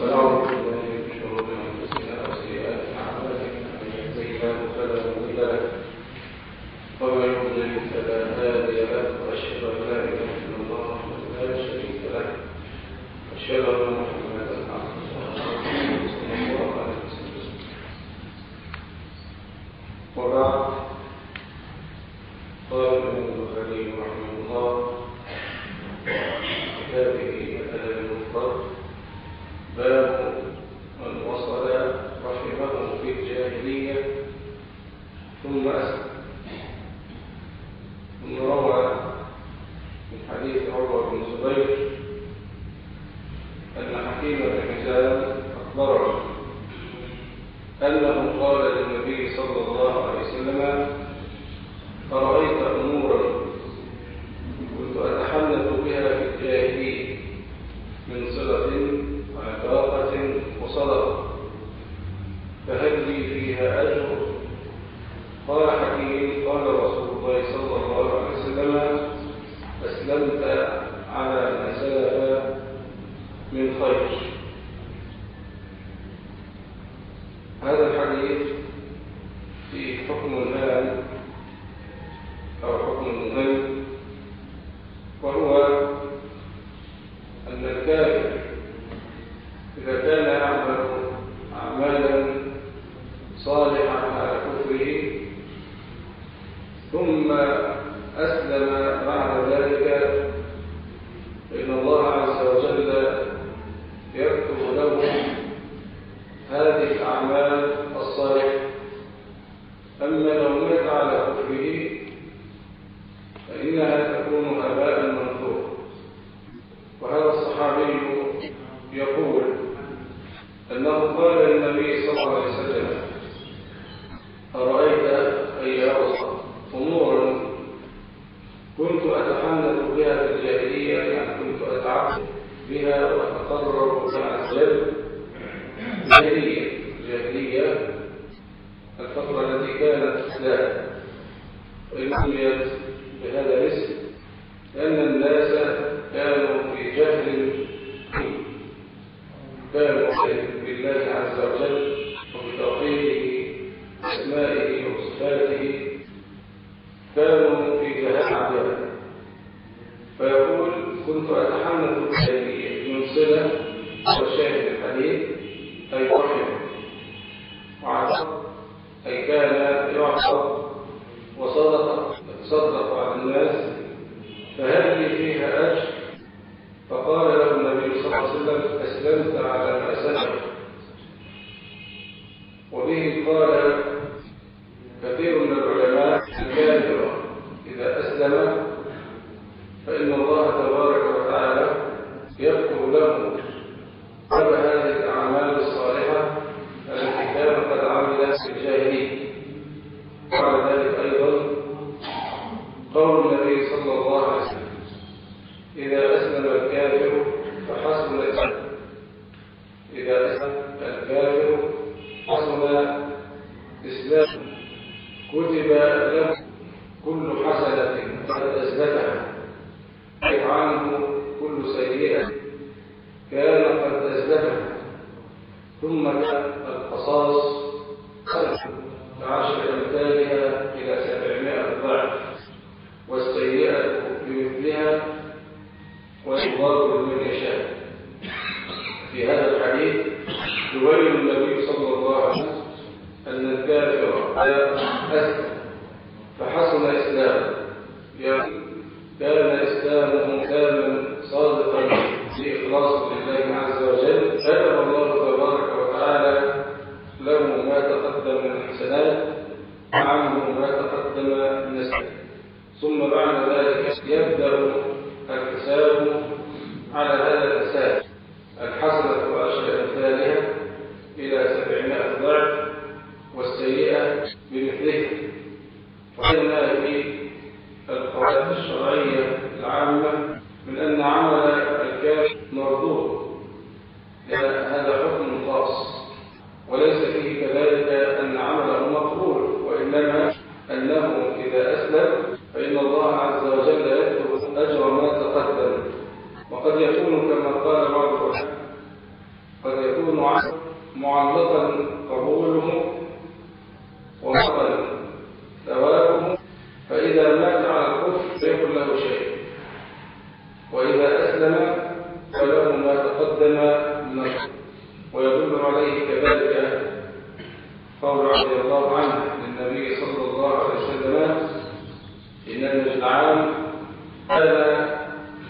ونعوذ بالله من شرور انفسنا وسيئات اعمالنا من يهده الله فلا مضل له. ومن يضلل فلا هادي له. وأشهد لا إله إلا الله وحده شريك له. وأشهد محمدا عبده ورسوله. صلى الله عليه وسلم وبعد. قال الامام البخاري رحمه الله كتابه الادب المفرد باب من وصل رحمه في الجاهليه ثم اسلم ثم روى من حديث أن حكيم أنه قال للنبي صلى الله عليه وسلم أرأيت أمورا كنت أتحنث بها في الجاهلية من صلة وعلاقة وصدقة فهل لي فيها أجر؟ قال حكيم قال رسول الله صلى الله عليه وسلم أسلمت على ما سلف من خير هذا الحديث في حكم هام أو حكم مهم وهو أن الكافر إذا كان يعمل أعمالا صالحة على كفره ثم أسلم بعد ذلك فإن الله عز وجل يكتب له هذه الأعمال الصالحة أما لو مات على كفره فإنها تكون هباء منثورا وهذا الصحابي يقول أنه قال للنبي صلى الله عليه وسلم أرأيت أي أوصى أمورا كنت أتحنث بها في الجاهلية يعني كنت أتعبد بها وأتقرب بها عز وجل الجاهلية الجاهلية الفترة التي كانت إسلام وإن سميت بهذا الاسم لأن الناس فيقول كنت أتحمل الجاهلية. من صلة وشاهد الحديث أي رحم وعصر أي كان يعصر وصدق تصدق على الناس فهل لي فيها أجر فقال له النبي صلى الله عليه وسلم أسلمت على ما سلم وبه قال كثير من العلماء الكافر إذا أسلم فإن الله تبارك وتعالى يكتب له قبل هذه الأعمال الصالحة التي كان قد عمل في الجاهلية وعلى ذلك أيضا قول النبي صلى الله عليه وسلم إذا أسلم الكافر فحسن إذا أسلم الكافر حسن إسلام كتب له كل حسنة قد كيف عنه كل سيئة كان قد أثبتها ثم القصاص صلى الله عليه وسلم أن الكافر أسلم فحسن إسلامه. كان إسلامه تاما صادقا لإخلاص لله عز وجل. كتب الله تبارك وتعالى له ما تقدم من الحسنات وعنه ما تقدم من السنة ثم بعد ذلك يبدأ الحساب على هذا الأساس الحسنة وعشر أمثالها إلى سبعمائة ضعف والسيئة بمثلها وقلنا في القواعد الشرعية العامة من أن عمل الكافر مردود هذا حكم خاص وليس فيه كذلك أن عمله مقبول وإنما أنه إذا أسلم فإن الله عز وجل يكتب أجر ما تقدم وقد يكون كما قال بعض العلماء قد يكون يظن عنه معلقا قبوله ومقبل ثوابه فإذا مات على الكفر يكن له شيء وإذا أسلم فله ما تقدم من الشر ويدل عليه كذلك قول رضي الله عنه للنبي صلى الله عليه وسلم إن العام كان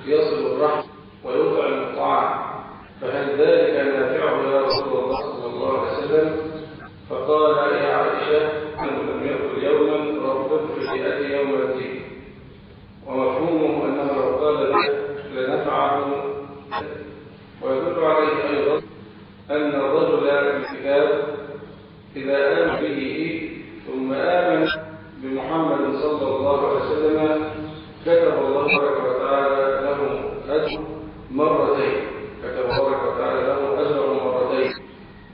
يصل الرحم ويطعم الطعام فهل ذلك نافعه يا رسول الله صلى الله عليه وسلم؟ فقال يا عائشة أنه لم يأكل يوما ربك في بيئته يوم الدين. ومفهومه أنه لو قال لنفعه. ويدل عليه أيضا أن الرجل الكتاب إذا آمن به ثم آمن بمحمد صلى الله عليه وسلم كتب الله تبارك وتعالى له أجر مرتين. كتب الله وتعالى له أجر مرتين.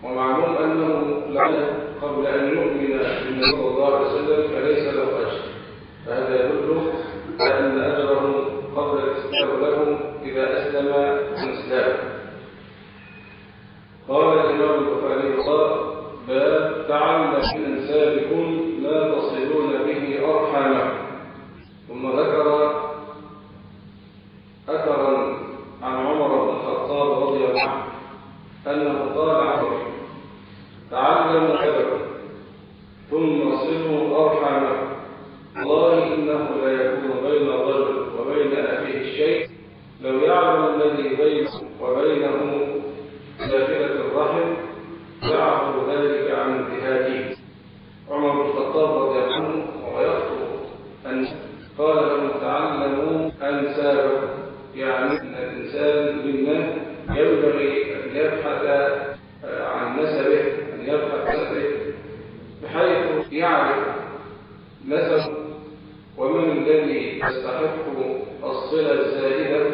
ومعلوم أنه لعله قبل أن يؤمن بالنبي صلى الله عليه وسلم فليس له أجر فهذا يدل على أن أجره قبل الإسلام له إذا أسلم الإسلام قال الإمام البخاري قال باب تعلم من أنسابكم لا تصلون به أرحامكم ثم ذكر أثرا عن عمر بن الخطاب رضي الله عنه أنه قال عنه تعلموا أدبا ثم صلوا أرحامكم والله إنه لا يكون بين الرجل وبين أخيه الشيء لو يعلم الذي بينه وبينه داخلة الرحم يعرف ذلك عن انتهاكه عمر بن الخطاب رضي الله عنه وهو يخطب أن قال لهم تعلموا أنسابكم يعني أن الإنسان منا ينبغي أن يبحث عن نسبه أن يبحث عن نسبه يعرف نسبه ومن الذي يستحق الصلة الزائدة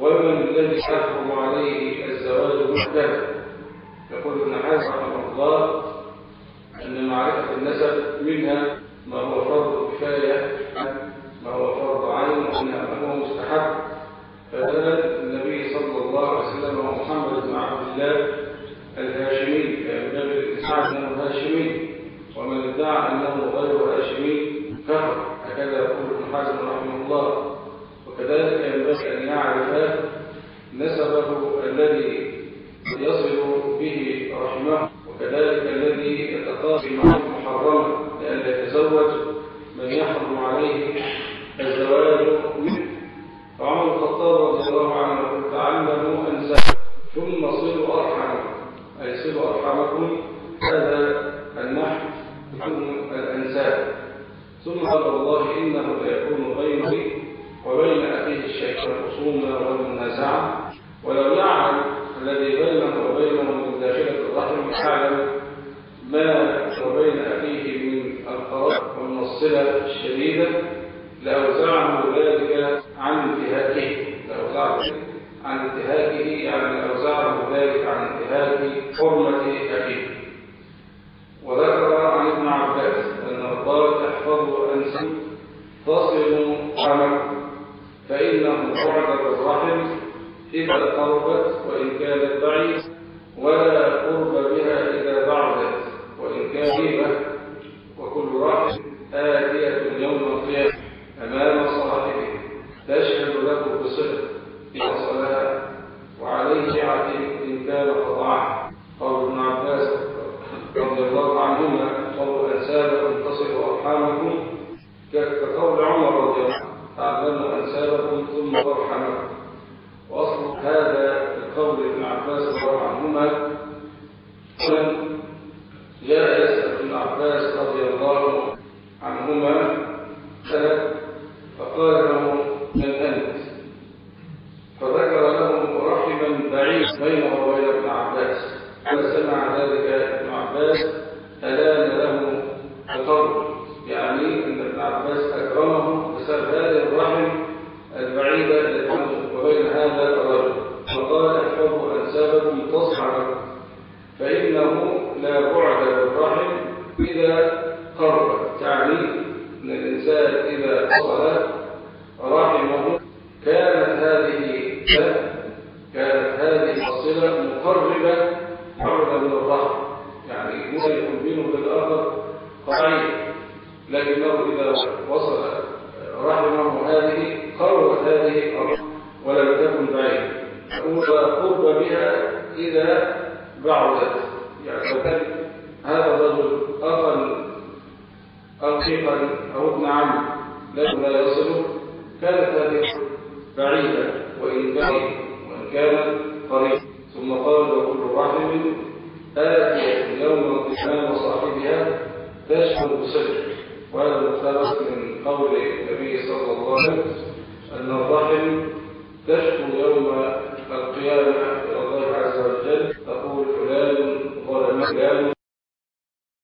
ومن الذي يحرم عليه الزواج وحده يقول ابن حزم رحمه الله أن معرفة النسب منها ما هو فرض كفاية ما هو فرض عين ومنها ما هو مستحب. فدل النبي صلى الله عليه وسلم ومحمد بن عبد الله الهاشمي ينبغي الإسعاد أنه هاشمي ومن ادعى أنه غير هاشمي كفر هكذا يقول ابن حزم رحمه الله وكذلك ينبغي أن يعرف نسبه الذي يصل به رحمه وكذلك الذي يتقاضي معه محرما لئلا يتزوج من يحرم عليه الزواج منه فعمر الخطاب رضي الله عنه تعلموا انسابكم ثم صلوا ارحمكم أي صلوا أرحمكم هذا النحو عن الأنساب. ثم قال والله إنه ليكون بيني وبين أخيه الشيء الخصومه والمنازعة ولو يعلم الذي بينه وبينه من داخله الرحم يعلم ما وبين اخيه من القرار ومن الصله الشديده لأوزعه ذلك عن انتهاكه لأوزعه عن انتهاكه يعني أوزعه ذلك عن انتهاك حرمة أخيه وذكر عن ابن عباس أن قال احفظوا أنسا تصلوا عملكم فإنه بعد الرحم إذا قربت وإن كانت بعيد ولا قرب بها إذا بعدت وإن كان وكل رحم آتية يوم القيامة أمام صاحبه تشهد له بصدق إن صلاها وعليه عتيق إن كان قطعه قول ابن عباس رضي الله عنهما قول أنسابكم تصلوا أرحامكم كقول عمر رضي الله عنه تعلموا أنسابكم ثم أرحمكم وأصل هذا القول ابن عباس رضي الله عنهما جاء يسأل ابن عباس رضي الله عنهما سنة فقال له من أنت فذكر له رحما بعيد بينه وبين ابن عباس. فسمع ذلك ابن عباس ألان له بقول يعني أن ابن عباس أكرمه بسبب هذه الرحم البعيدة التي وبين هذا الرجل. فقال احفظوا أنسابكم تصحى فإنه لا بعد بالرحم إذا قرب. تعني أن الإنسان إذا وصل قريب. ثم قال وكل رحم آتية يوم القيامة صاحبها تشهد بسجر وهذا مختلف من قول النبي صلى الله عليه وسلم أن الرحم تشكو يوم القيامة إلى الله عز وجل. تقول فلان ظلم فلان